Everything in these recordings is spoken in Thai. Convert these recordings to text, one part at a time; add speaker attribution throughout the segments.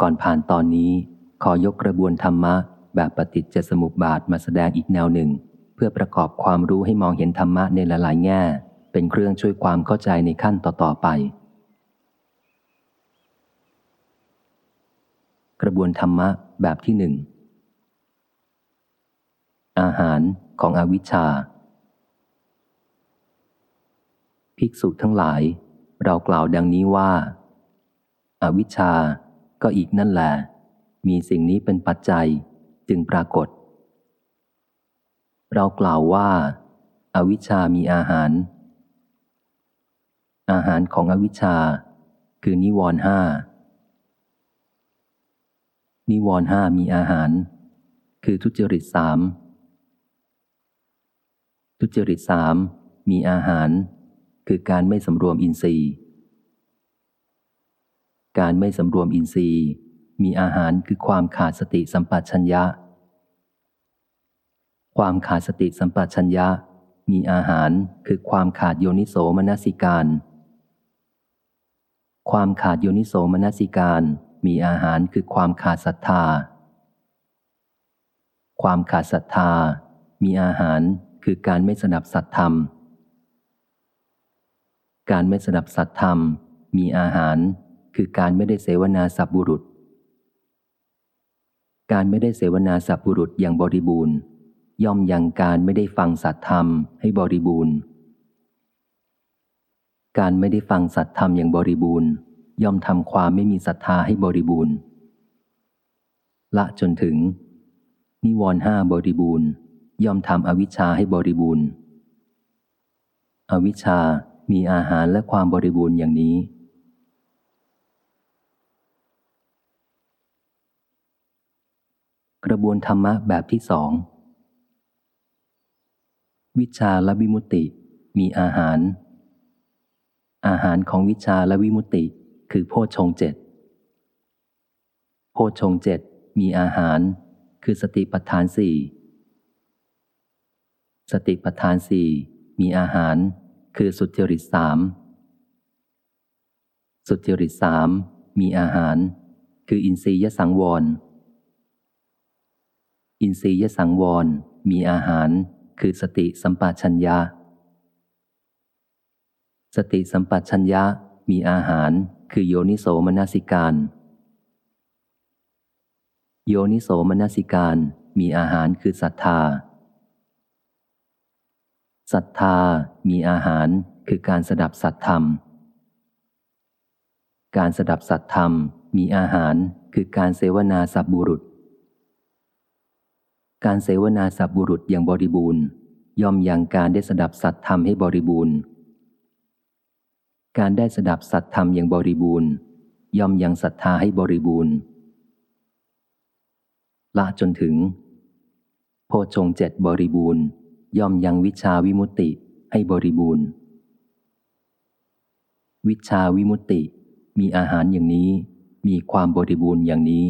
Speaker 1: ก่อนผ่านตอนนี้ขอยกกระบวนธรรมะ แบบปฏิจจสมุปบาทมาแสดงอีกแนวหนึ่ง เพื่อประกอบความรู้ให้มองเห็นธรรมะในหลายๆแง่ เป็นเครื่องช่วยความเข้าใจในขั้นต่อๆไป กระบวนธรรมะแบบที่หนึ่งอาหารของอวิชชา ภิกษุทั้งหลาย เรากล่าวดังนี้ว่าอาวิชชา ก็อีกนั่นแหละมีสิ่งนี้เป็นปัจจัยจึงปรากฏ เรากล่าวว่าอาวิชชามีอาหาร อาหารของอวิชชา คือนิวรห้า นิวรห้ามีอาหาร คือทุจริตสาม ทุจริตสามมีอาหาร คือการไม่สำรวมอินทรีย์ การไม่สำรวมอินทรีย์ มีอาหารคือความขาดสติสัมปชัญญะ ความขาดสติสัมปชัญญะ มีอาหารคือความขาดโยนิโสมนสิการ ความขาดโยนิโสมนสิการ มีอาหารคือความขาดศรัทธา ความขาดศรัทธา มีอาหารคือการไม่สนับสัตธรรม การไม่สนับสัตธรรม มีอาหาร คือการไม่ได้เสวนาสับบุรุษ การไม่ได้เสวนาสับบุรุษอย่างบริบูรณ์ ย่อมยังการไม่ได้ฟังสัตธรรมให้บริบูรณ์ การไม่ได้ฟังสัตธรรมอย่างบริบูรณ์ ย่อมทำความไม่มีศรัทธาให้บริบูรณ์ ละจนถึง นิวรห้าบริบูรณ์ ย่อมทำอวิชชาให้บริบูรณ์ อวิชชามีอาหารและความบริบูรณ์อย่างนี้ ก ระบวนธรรมะแบบที่สอง วิชาและวิมุตติมีอาหาร อาหารของวิชาและวิมุตติ คือโพชงเจ็ดโพชงเจ็ดมีอาหาร คือสติปัฏฐานสี่สติปัฏฐานสี่มีอาหาร คือสุจริตสามสุจริตสามมีอาหาร คืออินทรียสังวร อินทรียสังวร มีอาหาร คือสติสัมปชัญญะ สติสัมปชัญญะมีอาหาร คือโยนิโสมนสิการ โยนิโสมนสิการมีอาหารคือศรัทธาศรัทธามีอาหารคือการสดับสัตธรรม การสดับสัตธรรมมีอาหารคือการเสวนาสับบุรุษ การเสวนาสับบุรุษอย่างบริบูรณ์ ย่อมยังการได้สดับสัตธรรมให้บริบูรณ์ การได้สดับสัตธรรมอย่างบริบูรณ์ ย่อมยังศรัทธาให้บริบูรณ์ ละจนถึง โพชงเจ็ดบริบูรณ์ ย่อมยังวิชาวิมุตติให้บริบูรณ์ วิชาวิมุตติมีอาหารอย่างนี้มีความบริบูรณ์อย่างนี้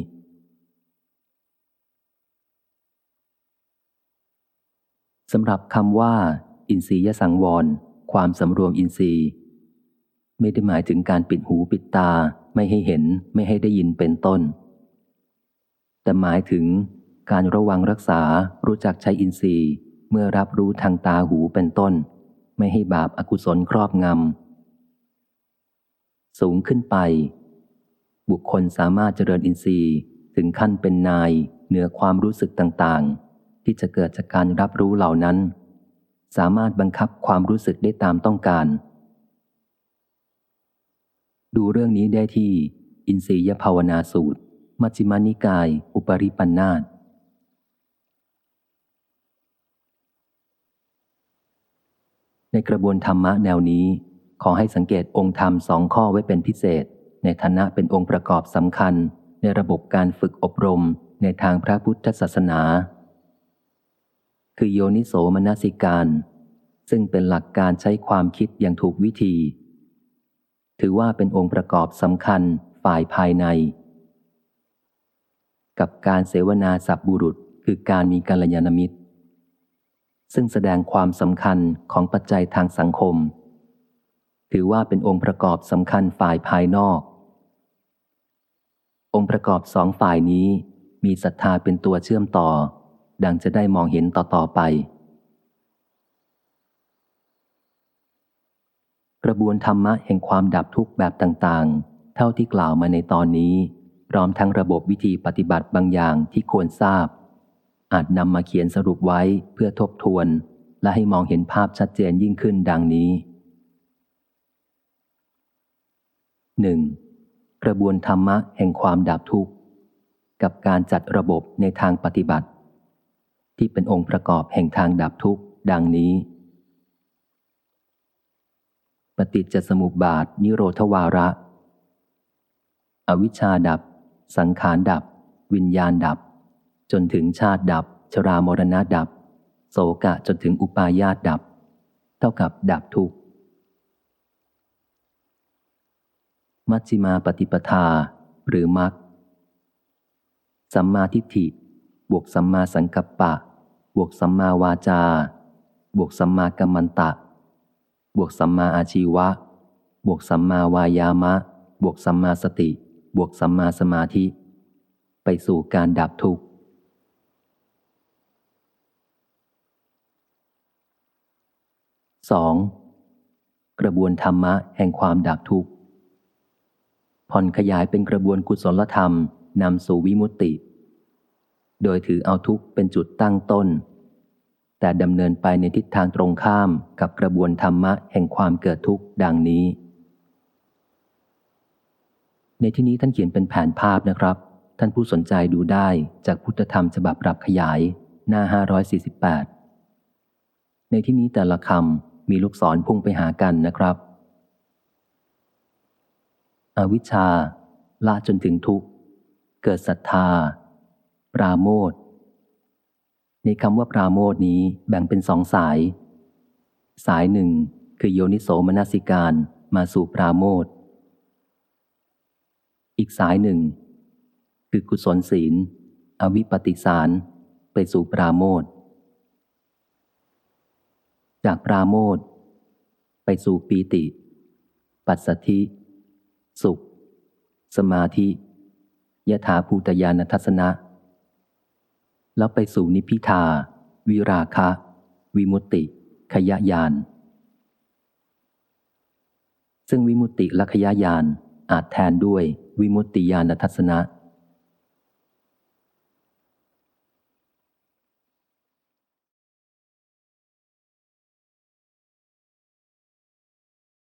Speaker 1: สำหรับคำว่า อินทรียสังวร ความสำรวมอินทรีย์ ไม่ได้หมายถึงการปิดหูปิดตา ไม่ให้เห็น ไม่ให้ได้ยินเป็นต้น แต่หมายถึงการระวังรักษารู้จักใช้อินทรีย์ เมื่อรับรู้ทางตาหูเป็นต้น ไม่ให้บาปอากุศลครอบงำสูงขึ้นไป บุคคลสามารถเจริญอินทรีย์ถึงขั้นเป็นนายเหนือความรู้สึกต่างๆ ที่จะเกิดจากการรับรู้เหล่านั้น สามารถบังคับความรู้สึกได้ตามต้องการ ดูเรื่องนี้ได้ที่ อินทรียภาวนาสูตร มัชฌิมานิกาย อุปริปันธาตในกระบวนธรรมะแนวนี้ ขอให้สังเกตองค์ธรรมสองข้อไว้เป็นพิเศษ ในฐานะเป็นองค์ประกอบสำคัญ ในระบบการฝึกอบรมในทางพระพุทธศาสนา คือโยนิโสมนสิการ ซึ่งเป็นหลักการใช้ความคิดอย่างถูกวิธี ถือว่าเป็นองค์ประกอบสำคัญฝ่ายภายใน กับการเสวนาสับบุรุษคือการมีกัลยาณมิตร ซึ่งแสดงความสำคัญของปัจจัยทางสังคม ถือว่าเป็นองค์ประกอบสำคัญฝ่ายภายนอก องค์ประกอบสองฝ่ายนี้มีศรัทธาเป็นตัวเชื่อมต่อ ดังจะได้มองเห็นต่อต่อไป กระบวนธรรมะแห่งความดับทุกข์แบบต่างๆ เท่าที่กล่าวมาในตอนนี้ พร้อมทั้งระบบวิธีปฏิบัติบางอย่างที่ควรทราบ อาจนำมาเขียนสรุปไว้เพื่อทบทวน และให้มองเห็นภาพชัดเจนยิ่งขึ้นดังนี้ 1. กระบวนธรรมะแห่งความดับทุกข์ กับการจัดระบบในทางปฏิบัติ ที่เป็นองค์ประกอบแห่งทางดับทุกข์ ดังนี้ ปฏิจจสมุปบาทนิโรธวาระ อวิชชาดับ สังขารดับ วิญญาณดับ จนถึงชาติดับ ชรามรณะดับ โสกะจนถึงอุปาญาตดับ เท่ากับดับทุกข์ มัชฌิมาปฏิปทาหรือมัคสัมมาทิฏฐิ บวกสัมมาสังกัปปะ บวกสัมมาวาจา บวกสัมมากัมมันตะ บวกสัมมาอาชีวะ บวกสัมมาวายามะ บวกสัมมาสติ บวกสัมมาสมาธิ ไปสู่การดับทุกข์สองกระบวนธรรมะแห่งความดับทุกข์ผ่อนขยายเป็นกระบวนกุศลธรรมนำสู่วิมุตติ โดยถือเอาทุกข์เป็นจุดตั้งต้น แต่ดำเนินไปในทิศทางตรงข้ามกับกระบวนธรรมะแห่งความเกิดทุกข์ดังนี้ ในที่นี้ท่านเขียนเป็นแผนภาพนะครับ ท่านผู้สนใจดูได้จากพุทธธรรมฉบับปรับขยายหน้า 548 ในที่นี้แต่ละคำมีลูกศรพุ่งไปหากันนะครับ อวิชชาละจนถึงทุกข์ เกิดศรัทธา ปราโมทในคำว่าปราโมทนี้แบ่งเป็นสองสาย สายหนึ่งคือโยนิโสมนสิการมาสู่ปราโมทอีกสายหนึ่ง คือกุศลศีล อวิปปิสาร ไปสู่ปราโมทจากปราโมทไปสู่ปีติ ปัสสธิ สุข สมาธิยถาภูตยานทัศนะ แล้วไปสู่นิพิทา วิราคะ วิมุตติ ขยะยาน ซึ่งวิมุตติและขยะยานอาจแทนด้วยวิมุตติญาณทัศนะ